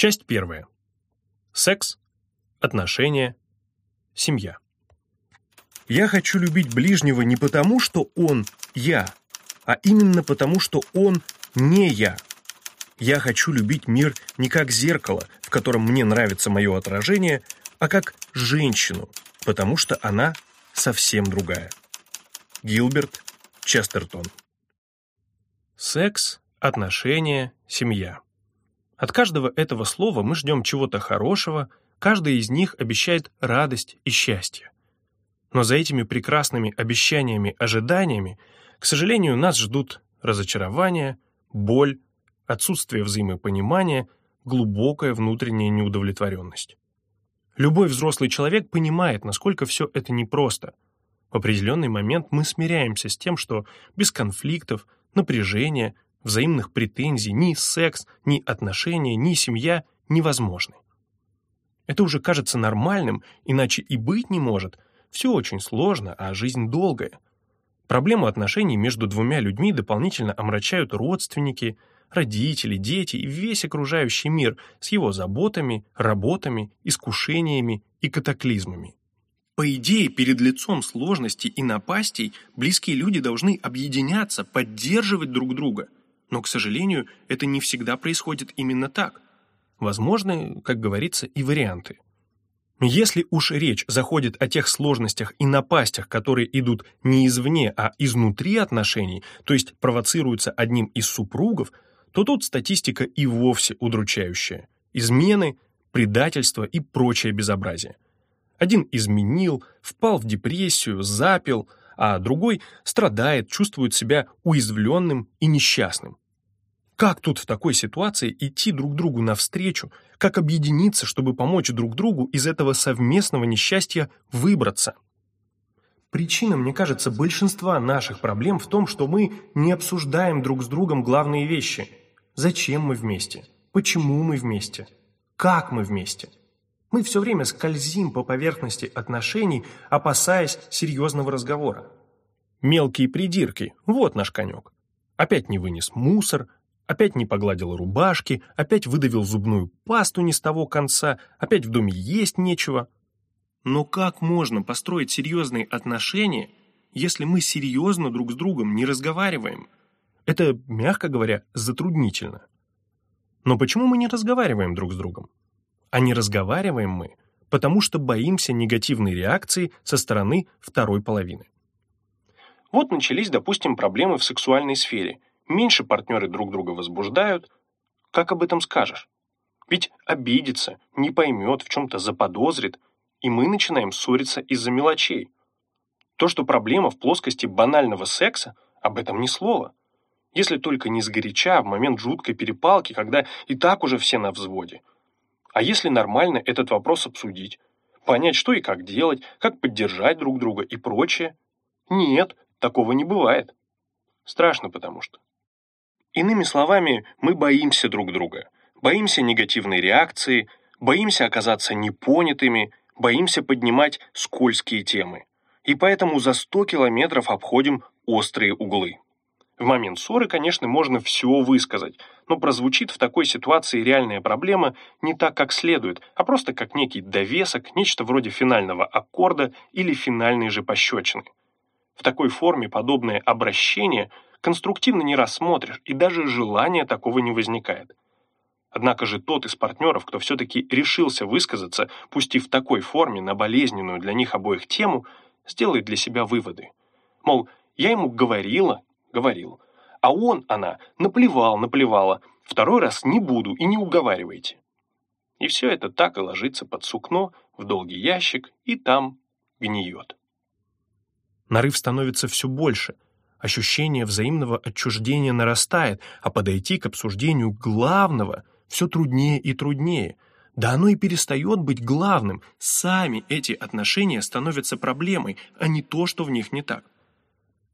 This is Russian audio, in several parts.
Часть первая. Секс, отношения, семья. Я хочу любить ближнего не потому, что он я, а именно потому, что он не я. Я хочу любить мир не как зеркало, в котором мне нравится мое отражение, а как женщину, потому что она совсем другая. Гилберт Честертон Секс, отношения, семья. От каждого этого слова мы ждем чего-то хорошего, каждый из них обещает радость и счастье. Но за этими прекрасными обещаниями, ожиданиями, к сожалению, нас ждут разочарование, боль, отсутствие взаимопонимания, глубокая внутренняя неудовлетворенность. Любой взрослый человек понимает, насколько все это непросто. В определенный момент мы смиряемся с тем, что без конфликтов, напряжения, взаимных претензий ни секс, ни отношения, ни семья невозможны. Это уже кажется нормальным, иначе и быть не может. Все очень сложно, а жизнь долгая. Проблему отношений между двумя людьми дополнительно омрачают родственники, родители, дети и весь окружающий мир с его заботами, работами, искушениями и катаклизмами. По идее, перед лицом сложностей и напастей близкие люди должны объединяться, поддерживать друг друга – но, к сожалению, это не всегда происходит именно так. Возможны, как говорится, и варианты. Если уж речь заходит о тех сложностях и напастях, которые идут не извне, а изнутри отношений, то есть провоцируются одним из супругов, то тут статистика и вовсе удручающая. Измены, предательство и прочее безобразие. Один изменил, впал в депрессию, запил, а другой страдает, чувствует себя уязвленным и несчастным. Как тут в такой ситуации идти друг другу навстречу, как объединиться, чтобы помочь друг другу из этого совместного несчастья выбраться? Причина, мне кажется, большинства наших проблем в том, что мы не обсуждаем друг с другом главные вещи. Зачем мы вместе? Почему мы вместе? Как мы вместе? Мы все время скользим по поверхности отношений, опасаясь серьезного разговора. Мелкие придирки – вот наш конек. Опять не вынес мусор – Опять не погладил рубашки, опять выдавил зубную пасту не с того конца, опять в доме есть нечего. Но как можно построить серьезные отношения, если мы серьезно друг с другом не разговариваем? Это, мягко говоря, затруднительно. Но почему мы не разговариваем друг с другом? А не разговариваем мы, потому что боимся негативной реакции со стороны второй половины. Вот начались, допустим, проблемы в сексуальной сфере – меньше партнеры друг друга возбуждают. Как об этом скажешь? Ведь обидится, не поймет, в чем-то заподозрит, и мы начинаем ссориться из-за мелочей. То, что проблема в плоскости банального секса, об этом ни слова. Если только не сгоряча, в момент жуткой перепалки, когда и так уже все на взводе. А если нормально этот вопрос обсудить, понять, что и как делать, как поддержать друг друга и прочее? Нет, такого не бывает. Страшно потому что. Иными словами, мы боимся друг друга, боимся негативной реакции, боимся оказаться непонятыми, боимся поднимать скользкие темы. И поэтому за 100 километров обходим острые углы. В момент ссоры, конечно, можно все высказать, но прозвучит в такой ситуации реальная проблема не так, как следует, а просто как некий довесок, нечто вроде финального аккорда или финальной же пощечины. В такой форме подобное обращение – конструктивно не рассмотришь, и даже желания такого не возникает. Однако же тот из партнеров, кто все-таки решился высказаться, пусть и в такой форме, на болезненную для них обоих тему, сделает для себя выводы. Мол, я ему говорила, говорил, а он, она, наплевал, наплевала, второй раз не буду и не уговаривайте. И все это так и ложится под сукно, в долгий ящик, и там гниет. Нарыв становится все больше – ощущение взаимного отчуждения нарастает, а подойти к обсуждению главного все труднее и труднее. Да оно и перестает быть главным. Сами эти отношения становятся проблемой, а не то, что в них не так.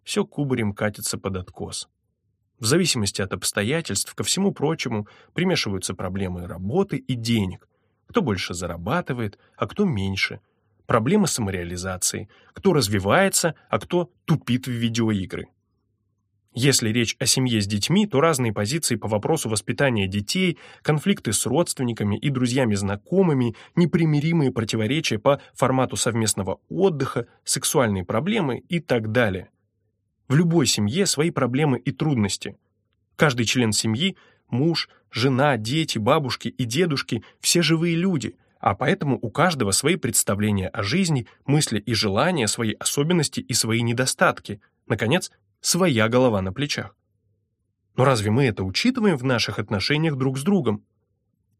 Все кубарем катится под откос. В зависимости от обстоятельств, ко всему прочему, примешиваются проблемы работы и денег. Кто больше зарабатывает, а кто меньше. Проблемы самореализации. Кто развивается, а кто тупит в видеоигры. Если речь о семье с детьми, то разные позиции по вопросу воспитания детей, конфликты с родственниками и друзьями-знакомыми, непримиримые противоречия по формату совместного отдыха, сексуальные проблемы и так далее. В любой семье свои проблемы и трудности. Каждый член семьи – муж, жена, дети, бабушки и дедушки – все живые люди, а поэтому у каждого свои представления о жизни, мысли и желания, свои особенности и свои недостатки, наконец, своя голова на плечах. Но разве мы это учитываем в наших отношениях друг с другом?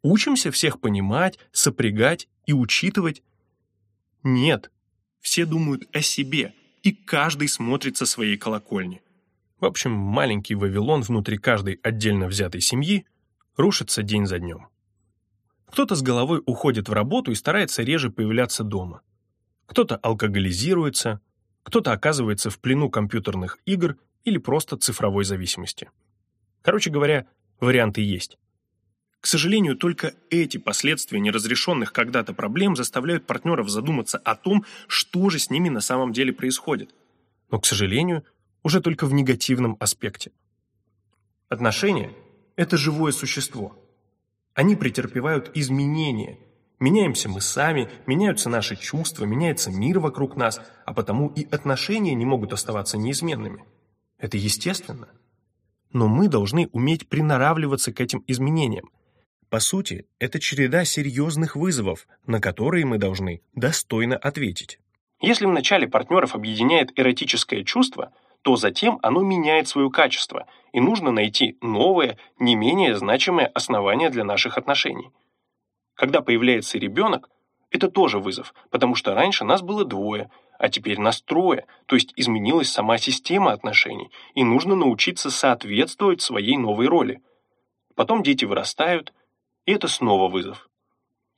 Учимся всех понимать, сопрягать и учитывать? Нет. Все думают о себе, и каждый смотрит со своей колокольни. В общем, маленький Вавилон внутри каждой отдельно взятой семьи рушится день за днем. Кто-то с головой уходит в работу и старается реже появляться дома. Кто-то алкоголизируется, кто-то оказывается в плену компьютерных игр или просто цифровой зависимости. Короче говоря, варианты есть. К сожалению, только эти последствия неразрешенных когда-то проблем заставляют партнеров задуматься о том, что же с ними на самом деле происходит. Но, к сожалению, уже только в негативном аспекте. Отношения – это живое существо. Они претерпевают изменения, Меняемся мы сами, меняются наши чувства, меняется мир вокруг нас, а потому и отношения не могут оставаться неизменными. Это естественно. Но мы должны уметь приноравливаться к этим изменениям. По сути, это череда серьезных вызовов, на которые мы должны достойно ответить. Если вначале партнеров объединяет эротическое чувство, то затем оно меняет свое качество, и нужно найти новое, не менее значимое основание для наших отношений – когда появляется ребенок, это тоже вызов, потому что раньше нас было двое, а теперь нас трое, то есть изменилась сама система отношений, и нужно научиться соответствовать своей новой роли. Потом дети вырастают, и это снова вызов.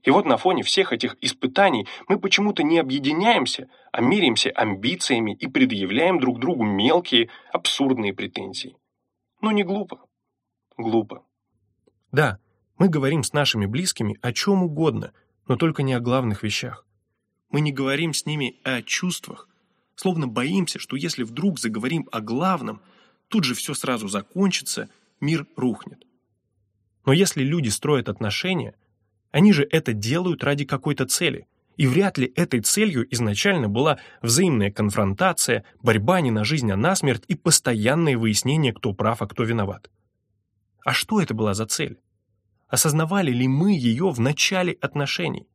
И вот на фоне всех этих испытаний мы почему-то не объединяемся, а меряемся амбициями и предъявляем друг другу мелкие, абсурдные претензии. Ну не глупо. Глупо. Да, мы говорим с нашими близкими о чем угодно, но только не о главных вещах. Мы не говорим с ними о чувствах, словно боимся, что если вдруг заговорим о главном, тут же все сразу закончится, мир рухнет. Но если люди строят отношения, они же это делают ради какой-то цели, и вряд ли этой целью изначально была взаимная конфронтация, борьба не на жизнь, а на смерть и постоянное выяснение, кто прав, а кто виноват. А что это была за цель? Осознавали ли мы ее в начале отношений?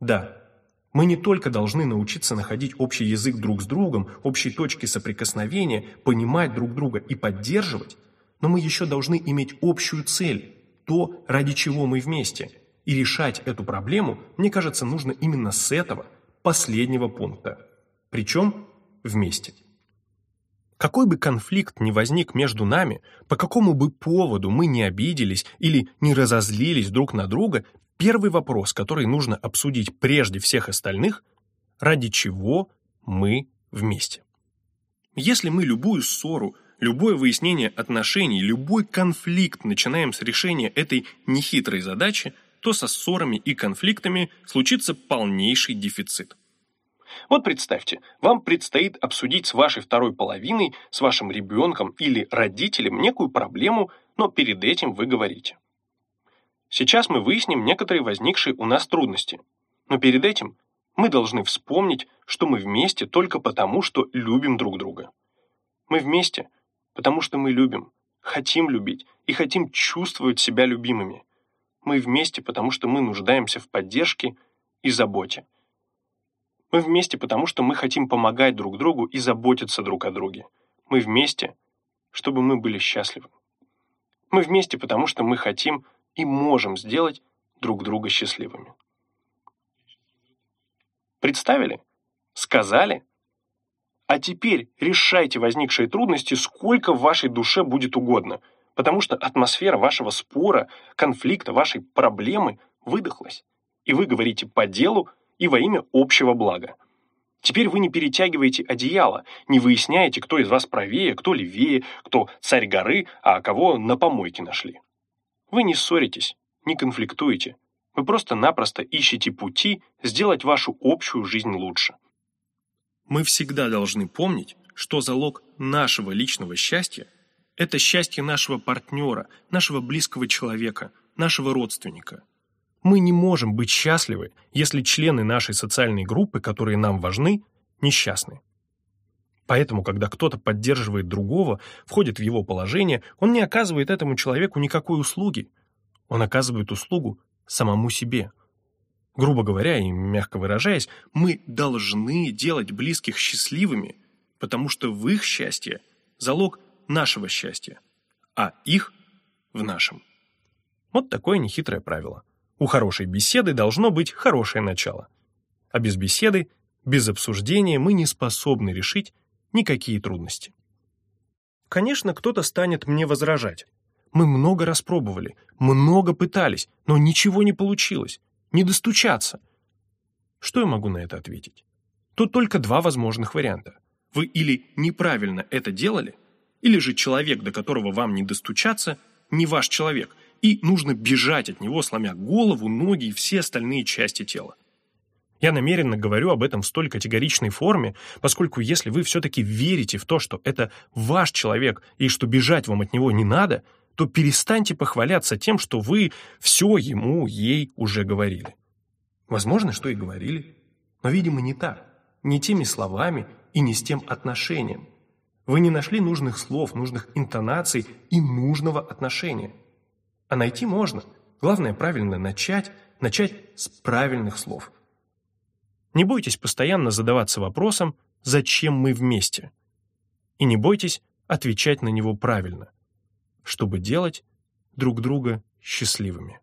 Да, мы не только должны научиться находить общий язык друг с другом, общие точки соприкосновения, понимать друг друга и поддерживать, но мы еще должны иметь общую цель, то, ради чего мы вместе. И решать эту проблему, мне кажется, нужно именно с этого, последнего пункта. Причем вместе. Какой бы конфликт ни возник между нами, по какому бы поводу мы не обиделись или не разозлились друг на друга, первый вопрос, который нужно обсудить прежде всех остальных, ради чего мы вместе. Если мы любую ссору, любое выяснение отношений, любой конфликт начинаем с решения этой нехитрой задачи, то со ссорами и конфликтами случится полнейший дефицит. Вот представьте, вам предстоит обсудить с вашей второй половиной, с вашим ребенком или родителем некую проблему, но перед этим вы говорите. Сейчас мы выясним некоторые возникшие у нас трудности. Но перед этим мы должны вспомнить, что мы вместе только потому, что любим друг друга. Мы вместе, потому что мы любим, хотим любить и хотим чувствовать себя любимыми. Мы вместе, потому что мы нуждаемся в поддержке и заботе. Мы вместе, потому что мы хотим помогать друг другу и заботиться друг о друге. Мы вместе, чтобы мы были счастливы. Мы вместе, потому что мы хотим и можем сделать друг друга счастливыми. Представили? Сказали? А теперь решайте возникшие трудности, сколько в вашей душе будет угодно, потому что атмосфера вашего спора, конфликта, вашей проблемы выдохлась. И вы говорите по делу и во имя общего блага. Теперь вы не перетягиваете одеяло, не выясняете, кто из вас правее, кто левее, кто царь горы, а кого на помойке нашли. Вы не ссоритесь, не конфликтуете. Вы просто-напросто ищете пути сделать вашу общую жизнь лучше. Мы всегда должны помнить, что залог нашего личного счастья – это счастье нашего партнера, нашего близкого человека, нашего родственника. Мы не можем быть счастливы, если члены нашей социальной группы, которые нам важны, несчастны. Поэтому, когда кто-то поддерживает другого, входит в его положение, он не оказывает этому человеку никакой услуги. Он оказывает услугу самому себе. Грубо говоря и мягко выражаясь, мы должны делать близких счастливыми, потому что в их счастье – залог нашего счастья, а их – в нашем. Вот такое нехитрое правило. У хорошей беседы должно быть хорошее начало. А без беседы, без обсуждения мы не способны решить никакие трудности. Конечно, кто-то станет мне возражать. Мы много распробовали, много пытались, но ничего не получилось, не достучаться. Что я могу на это ответить? Тут только два возможных варианта. Вы или неправильно это делали, или же человек, до которого вам не достучаться, не ваш человек, и нужно бежать от него, сломя голову, ноги и все остальные части тела. Я намеренно говорю об этом в столь категоричной форме, поскольку если вы все-таки верите в то, что это ваш человек и что бежать вам от него не надо, то перестаньте похваляться тем, что вы все ему, ей уже говорили. Возможно, что и говорили, но, видимо, не так, не теми словами и не с тем отношением. Вы не нашли нужных слов, нужных интонаций и нужного отношения. А найти можно. Главное правильно начать, начать с правильных слов – не бойтесь постоянно задаваться вопросом «Зачем мы вместе?» И не бойтесь отвечать на него правильно, чтобы делать друг друга счастливыми.